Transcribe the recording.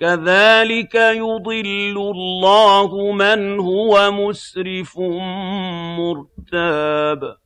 كَذَٰلِكَ يُضِلُّ اللَّهُ مَنْ هُوَ مُسْرِفٌ مُّرْتَابٌ.